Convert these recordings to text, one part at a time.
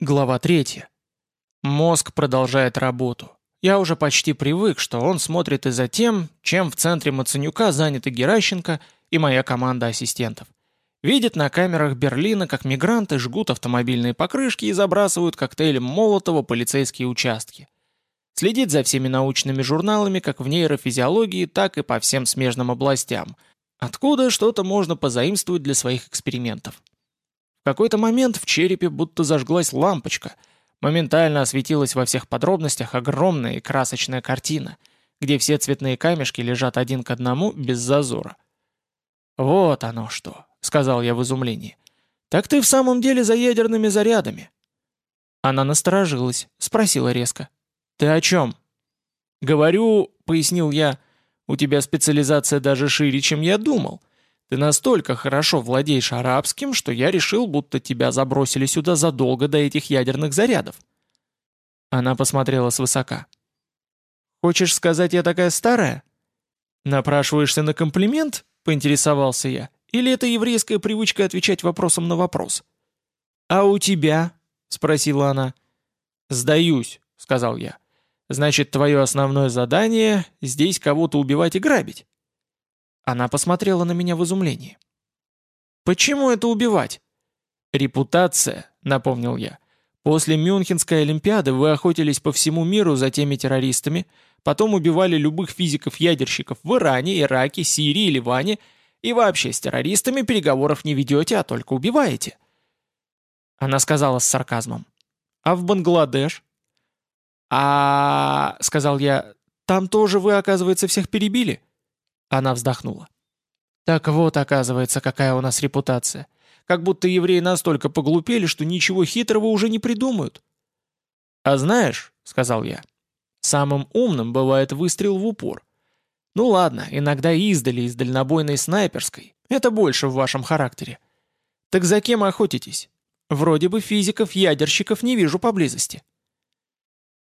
Глава 3. Мозг продолжает работу. Я уже почти привык, что он смотрит и за тем, чем в центре Мацанюка заняты Геращенко и моя команда ассистентов. Видит на камерах Берлина, как мигранты жгут автомобильные покрышки и забрасывают коктейлем Молотова полицейские участки. Следит за всеми научными журналами, как в нейрофизиологии, так и по всем смежным областям, откуда что-то можно позаимствовать для своих экспериментов какой-то момент в черепе будто зажглась лампочка. Моментально осветилась во всех подробностях огромная и красочная картина, где все цветные камешки лежат один к одному без зазора. «Вот оно что», — сказал я в изумлении. «Так ты в самом деле за ядерными зарядами?» Она насторожилась, спросила резко. «Ты о чем?» «Говорю», — пояснил я, — «у тебя специализация даже шире, чем я думал. Ты настолько хорошо владеешь арабским, что я решил, будто тебя забросили сюда задолго до этих ядерных зарядов». Она посмотрела свысока. «Хочешь сказать, я такая старая?» «Напрашиваешься на комплимент?» — поинтересовался я. «Или это еврейская привычка отвечать вопросом на вопрос?» «А у тебя?» — спросила она. «Сдаюсь», — сказал я. «Значит, твое основное задание — здесь кого-то убивать и грабить?» Она посмотрела на меня в изумлении. «Почему это убивать?» «Репутация», — напомнил я. «После Мюнхенской Олимпиады вы охотились по всему миру за теми террористами, потом убивали любых физиков-ядерщиков в Иране, Ираке, Сирии, Ливане, и вообще с террористами переговоров не ведете, а только убиваете». Она сказала с сарказмом. «А в Бангладеш?» «А...» — сказал я. «Там тоже вы, оказывается, всех перебили?» Она вздохнула. Так вот, оказывается, какая у нас репутация. Как будто евреи настолько поглупели, что ничего хитрого уже не придумают. «А знаешь», — сказал я, — «самым умным бывает выстрел в упор. Ну ладно, иногда издали из дальнобойной снайперской. Это больше в вашем характере. Так за кем охотитесь? Вроде бы физиков-ядерщиков не вижу поблизости».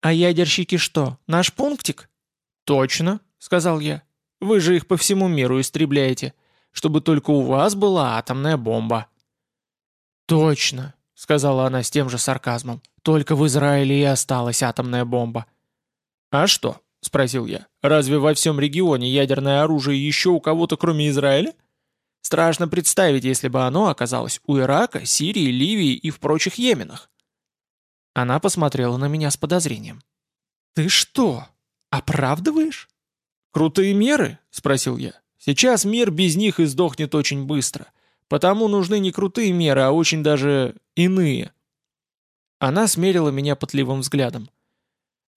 «А ядерщики что, наш пунктик?» «Точно», — сказал я. Вы же их по всему миру истребляете, чтобы только у вас была атомная бомба». «Точно», — сказала она с тем же сарказмом, «только в Израиле и осталась атомная бомба». «А что?» — спросил я. «Разве во всем регионе ядерное оружие еще у кого-то кроме Израиля?» Страшно представить, если бы оно оказалось у Ирака, Сирии, Ливии и в прочих Йеменах. Она посмотрела на меня с подозрением. «Ты что, оправдываешь?» «Крутые меры?» — спросил я. «Сейчас мир без них издохнет очень быстро. Потому нужны не крутые меры, а очень даже иные». Она смерила меня пытливым взглядом.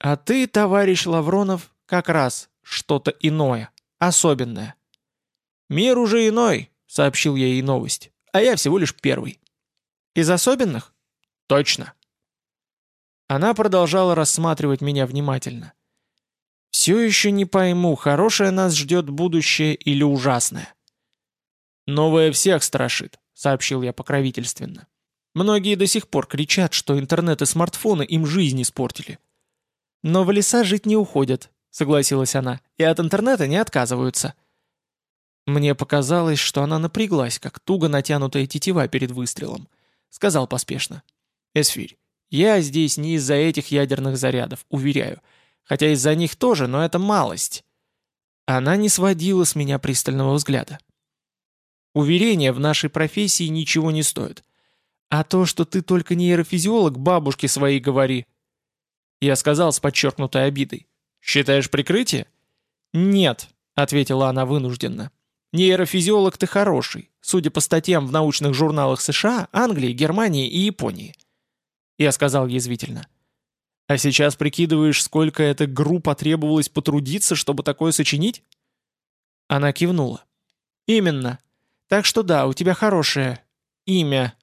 «А ты, товарищ Лавронов, как раз что-то иное, особенное». «Мир уже иной», — сообщил я ей новость, «а я всего лишь первый». «Из особенных?» «Точно». Она продолжала рассматривать меня внимательно. Все еще не пойму, хорошее нас ждет будущее или ужасное. «Новое всех страшит», — сообщил я покровительственно. «Многие до сих пор кричат, что интернет и смартфоны им жизнь испортили». «Но в леса жить не уходят», — согласилась она, — «и от интернета не отказываются». Мне показалось, что она напряглась, как туго натянутая тетива перед выстрелом. Сказал поспешно. «Эсфирь, я здесь не из-за этих ядерных зарядов, уверяю. Хотя из-за них тоже, но это малость. Она не сводила с меня пристального взгляда. Уверения в нашей профессии ничего не стоят. А то, что ты только нейрофизиолог, бабушке своей говори. Я сказал с подчеркнутой обидой. Считаешь прикрытие? Нет, ответила она вынужденно. Нейрофизиолог ты хороший, судя по статьям в научных журналах США, Англии, Германии и Японии. Я сказал язвительно. А сейчас прикидываешь, сколько эта группа требовалось потрудиться, чтобы такое сочинить?» Она кивнула. «Именно. Так что да, у тебя хорошее имя.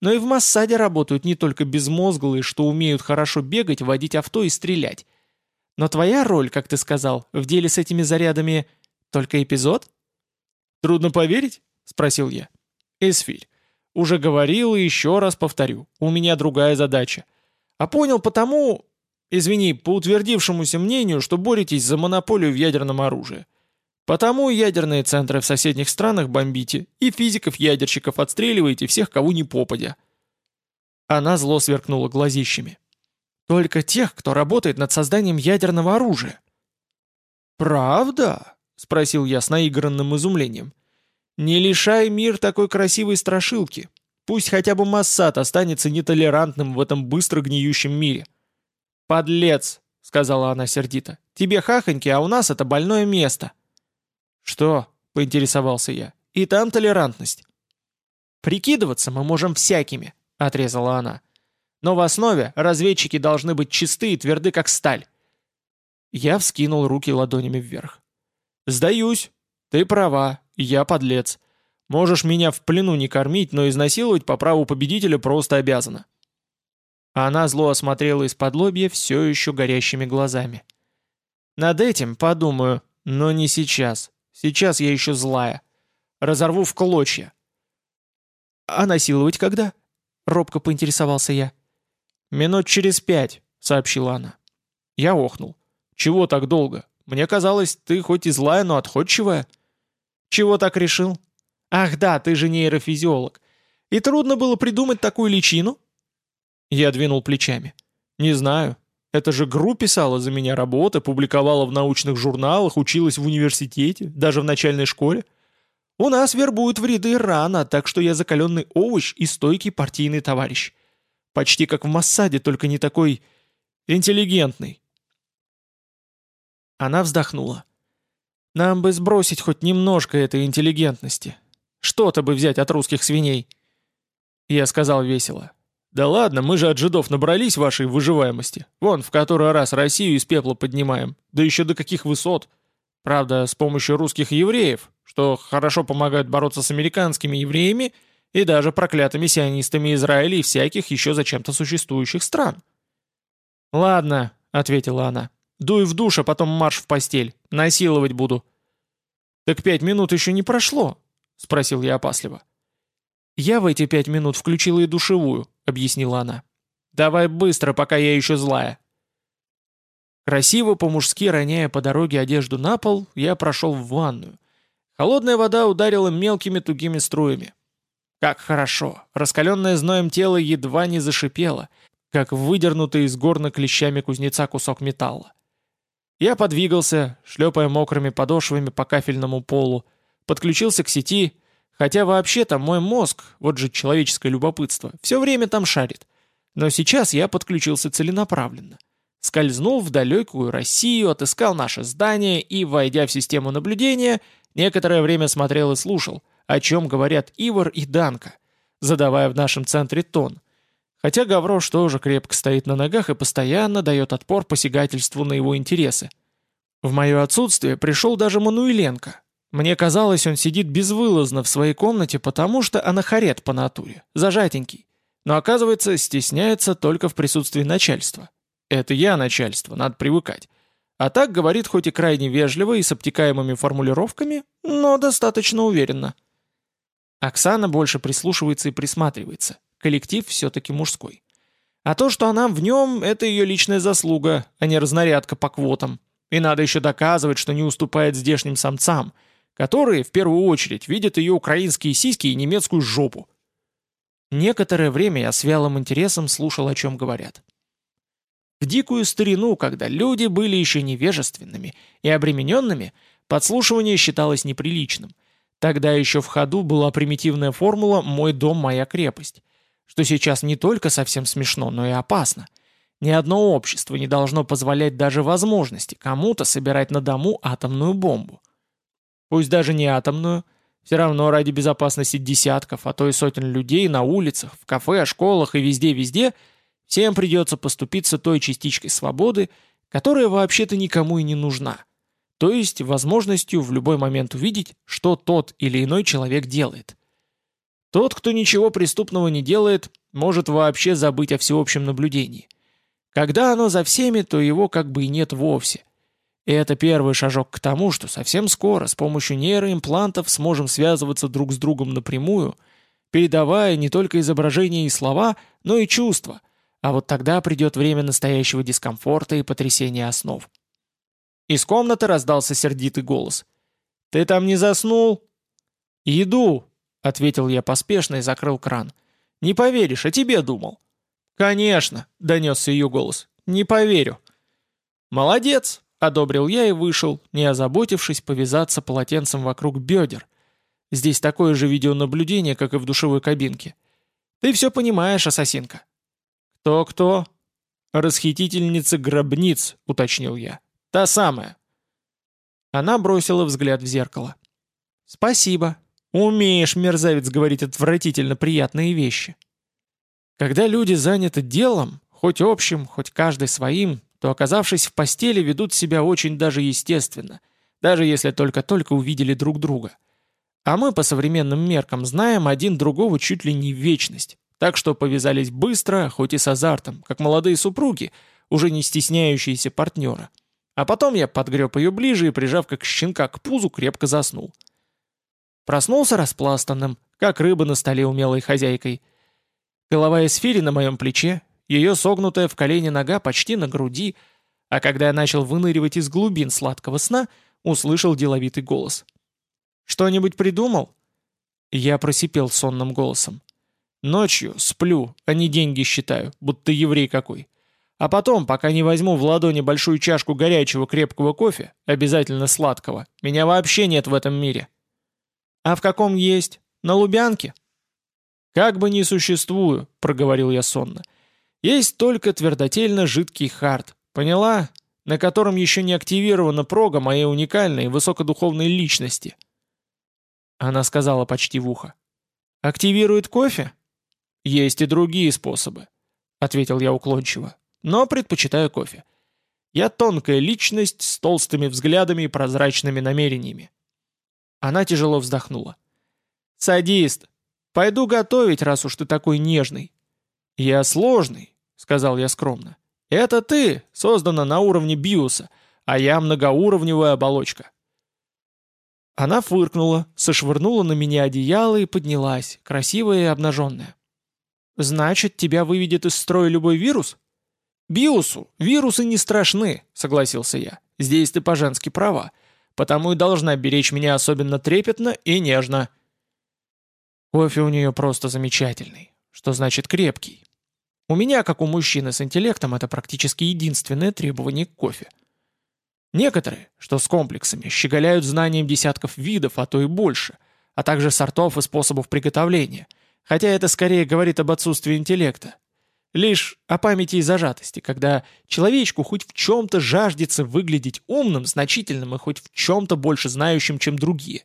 Но и в Массаде работают не только безмозглые, что умеют хорошо бегать, водить авто и стрелять. Но твоя роль, как ты сказал, в деле с этими зарядами только эпизод?» «Трудно поверить?» — спросил я. «Эсфирь, уже говорил и еще раз повторю, у меня другая задача — а понял потому, извини, по утвердившемуся мнению, что боретесь за монополию в ядерном оружии. Потому ядерные центры в соседних странах бомбите, и физиков-ядерщиков отстреливаете всех, кого не попадя. Она зло сверкнула глазищами. «Только тех, кто работает над созданием ядерного оружия». «Правда?» — спросил я с наигранным изумлением. «Не лишай мир такой красивой страшилки. Пусть хотя бы Массад останется нетолерантным в этом быстро гниющем мире». «Подлец!» — сказала она сердито. «Тебе хахоньки, а у нас это больное место». «Что?» — поинтересовался я. «И там толерантность». «Прикидываться мы можем всякими», — отрезала она. «Но в основе разведчики должны быть чисты и тверды, как сталь». Я вскинул руки ладонями вверх. «Сдаюсь. Ты права. Я подлец. Можешь меня в плену не кормить, но изнасиловать по праву победителя просто обязана». Она зло осмотрела из-под лобья все еще горящими глазами. «Над этим подумаю, но не сейчас. Сейчас я еще злая. Разорву в клочья». «А насиловать когда?» — робко поинтересовался я. «Минут через пять», — сообщила она. Я охнул. «Чего так долго? Мне казалось, ты хоть и злая, но отходчивая». «Чего так решил?» «Ах да, ты же нейрофизиолог. И трудно было придумать такую личину?» Я двинул плечами. «Не знаю. Это же ГРУ писала за меня работы, публиковала в научных журналах, училась в университете, даже в начальной школе. У нас вербуют в ряды рано, так что я закаленный овощ и стойкий партийный товарищ. Почти как в Массаде, только не такой... интеллигентный». Она вздохнула. «Нам бы сбросить хоть немножко этой интеллигентности. Что-то бы взять от русских свиней». Я сказал весело. «Да ладно, мы же от жидов набрались вашей выживаемости. Вон, в который раз Россию из пепла поднимаем. Да еще до каких высот. Правда, с помощью русских евреев, что хорошо помогают бороться с американскими евреями и даже проклятыми сионистами Израиля и всяких еще зачем-то существующих стран». «Ладно», — ответила она. «Дуй в душ, а потом марш в постель. Насиловать буду». «Так пять минут еще не прошло», — спросил я опасливо. «Я в эти пять минут включила и душевую», — объяснила она. «Давай быстро, пока я еще злая». Красиво по-мужски роняя по дороге одежду на пол, я прошел в ванную. Холодная вода ударила мелкими тугими струями. Как хорошо! Раскаленное зноем тело едва не зашипело, как выдернутый из горна клещами кузнеца кусок металла. Я подвигался, шлепая мокрыми подошвами по кафельному полу, подключился к сети — Хотя вообще-то мой мозг, вот же человеческое любопытство, все время там шарит. Но сейчас я подключился целенаправленно. Скользнул в далекую Россию, отыскал наше здание и, войдя в систему наблюдения, некоторое время смотрел и слушал, о чем говорят Ивар и Данка, задавая в нашем центре тон. Хотя Гаврош тоже крепко стоит на ногах и постоянно дает отпор посягательству на его интересы. В мое отсутствие пришел даже Мануиленко, мне казалось, он сидит безвылазно в своей комнате, потому что анахарет по натуре, зажатенький. Но оказывается, стесняется только в присутствии начальства. Это я начальство, надо привыкать. А так говорит хоть и крайне вежливо и с обтекаемыми формулировками, но достаточно уверенно. Оксана больше прислушивается и присматривается. Коллектив все-таки мужской. А то, что она в нем, это ее личная заслуга, а не разнарядка по квотам. И надо еще доказывать, что не уступает здешним самцам – которые, в первую очередь, видят ее украинские сиськи и немецкую жопу. Некоторое время я с вялым интересом слушал, о чем говорят. В дикую старину, когда люди были еще невежественными и обремененными, подслушивание считалось неприличным. Тогда еще в ходу была примитивная формула «мой дом, моя крепость», что сейчас не только совсем смешно, но и опасно. Ни одно общество не должно позволять даже возможности кому-то собирать на дому атомную бомбу. Пусть даже не атомную, все равно ради безопасности десятков, а то и сотен людей на улицах, в кафе, школах и везде-везде всем придется поступиться той частичкой свободы, которая вообще-то никому и не нужна. То есть возможностью в любой момент увидеть, что тот или иной человек делает. Тот, кто ничего преступного не делает, может вообще забыть о всеобщем наблюдении. Когда оно за всеми, то его как бы и нет вовсе. И это первый шажок к тому, что совсем скоро с помощью нейроимплантов сможем связываться друг с другом напрямую, передавая не только изображения и слова, но и чувства. А вот тогда придет время настоящего дискомфорта и потрясения основ. Из комнаты раздался сердитый голос. «Ты там не заснул?» «Иду», — ответил я поспешно и закрыл кран. «Не поверишь, о тебе думал». «Конечно», — донесся ее голос. «Не поверю». «Молодец», — одобрил я и вышел, не озаботившись повязаться полотенцем вокруг бедер. Здесь такое же видеонаблюдение, как и в душевой кабинке. Ты все понимаешь, ассасинка. «Кто-кто?» «Расхитительница гробниц», — уточнил я. «Та самая». Она бросила взгляд в зеркало. «Спасибо. Умеешь, мерзавец, говорить отвратительно приятные вещи». Когда люди заняты делом, хоть общим, хоть каждый своим, то, оказавшись в постели, ведут себя очень даже естественно, даже если только-только увидели друг друга. А мы по современным меркам знаем один другого чуть ли не вечность, так что повязались быстро, хоть и с азартом, как молодые супруги, уже не стесняющиеся партнера. А потом я подгреб ее ближе и, прижав как щенка к пузу, крепко заснул. Проснулся распластанным, как рыба на столе умелой хозяйкой. Голова эсфири на моем плече, ее согнутая в колени нога почти на груди, а когда я начал выныривать из глубин сладкого сна, услышал деловитый голос. «Что-нибудь придумал?» Я просипел сонным голосом. Ночью сплю, а не деньги считаю, будто еврей какой. А потом, пока не возьму в ладони большую чашку горячего крепкого кофе, обязательно сладкого, меня вообще нет в этом мире. А в каком есть? На Лубянке? Как бы ни существую, проговорил я сонно. Есть только твердотельно-жидкий хард, поняла? На котором еще не активирована прога моей уникальной высокодуховной личности. Она сказала почти в ухо. «Активирует кофе?» «Есть и другие способы», — ответил я уклончиво, «но предпочитаю кофе. Я тонкая личность с толстыми взглядами и прозрачными намерениями». Она тяжело вздохнула. «Садист, пойду готовить, раз уж ты такой нежный». «Я сложный», — сказал я скромно. «Это ты создана на уровне биоса, а я многоуровневая оболочка». Она фыркнула, сошвырнула на меня одеяло и поднялась, красивая и обнаженная. Значит, тебя выведет из строя любой вирус? Биусу вирусы не страшны, согласился я. Здесь ты по-женски права. Потому и должна беречь меня особенно трепетно и нежно. Кофе у нее просто замечательный. Что значит крепкий? У меня, как у мужчины с интеллектом, это практически единственное требование к кофе. Некоторые, что с комплексами, щеголяют знанием десятков видов, а то и больше, а также сортов и способов приготовления – Хотя это скорее говорит об отсутствии интеллекта. Лишь о памяти и зажатости, когда человечку хоть в чем-то жаждется выглядеть умным, значительным и хоть в чем-то больше знающим, чем другие.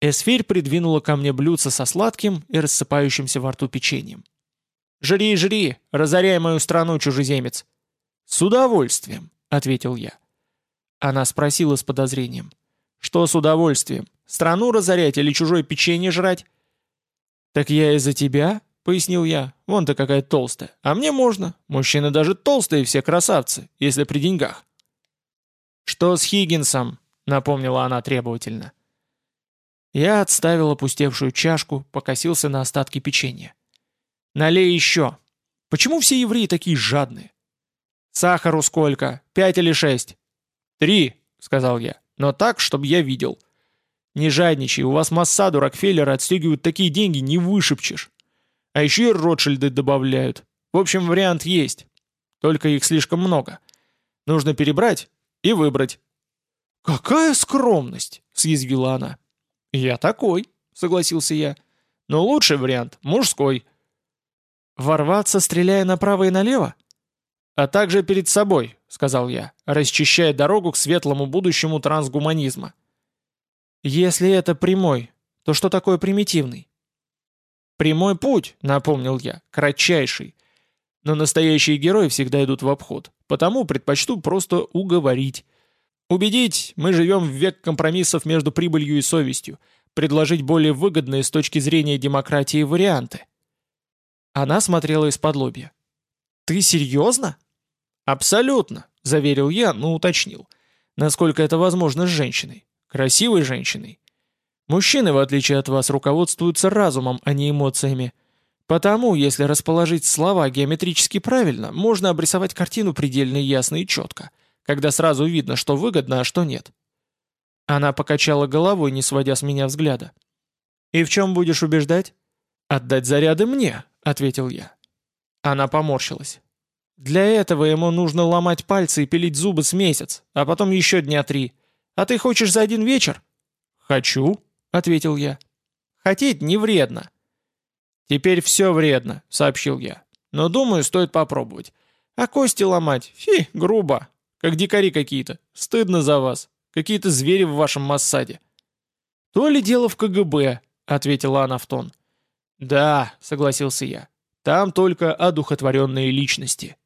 Эсфирь придвинула ко мне блюдце со сладким и рассыпающимся во рту печеньем. «Жри, жри, разоряй мою страну, чужеземец!» «С удовольствием», — ответил я. Она спросила с подозрением. «Что с удовольствием? Страну разорять или чужое печенье жрать?» «Так я из-за тебя?» — пояснил я. «Вон ты какая толстая. А мне можно. Мужчины даже толстые все красавцы, если при деньгах». «Что с Хиггинсом?» — напомнила она требовательно. Я отставил опустевшую чашку, покосился на остатки печенья. «Налей еще. Почему все евреи такие жадные?» «Сахару сколько? Пять или шесть?» «Три», — сказал я, — «но так, чтобы я видел». Не жадничай, у вас Массаду Рокфеллера отстегивают такие деньги, не вышибчешь. А еще и Ротшильды добавляют. В общем, вариант есть. Только их слишком много. Нужно перебрать и выбрать. «Какая скромность!» — съязвила она. «Я такой», — согласился я. «Но лучший вариант — мужской». «Ворваться, стреляя направо и налево?» «А также перед собой», — сказал я, расчищая дорогу к светлому будущему трансгуманизма. Если это прямой, то что такое примитивный? Прямой путь, напомнил я, кратчайший. Но настоящие герои всегда идут в обход, потому предпочту просто уговорить. Убедить, мы живем в век компромиссов между прибылью и совестью, предложить более выгодные с точки зрения демократии варианты. Она смотрела из-под лобья. «Ты серьезно?» «Абсолютно», — заверил я, но уточнил. «Насколько это возможно с женщиной? красивой женщиной. Мужчины, в отличие от вас, руководствуются разумом, а не эмоциями. Потому, если расположить слова геометрически правильно, можно обрисовать картину предельно ясно и четко, когда сразу видно, что выгодно, а что нет. Она покачала головой, не сводя с меня взгляда. «И в чем будешь убеждать?» «Отдать заряды мне», — ответил я. Она поморщилась. «Для этого ему нужно ломать пальцы и пилить зубы с месяц, а потом еще дня три. А ты хочешь за один вечер?» «Хочу», — ответил я. «Хотеть не вредно». «Теперь все вредно», — сообщил я. «Но думаю, стоит попробовать. А кости ломать? Фи, грубо. Как дикари какие-то. Стыдно за вас. Какие-то звери в вашем массаде». «То ли дело в КГБ», — ответила она в тон. «Да», — согласился я. «Там только одухотворенные личности».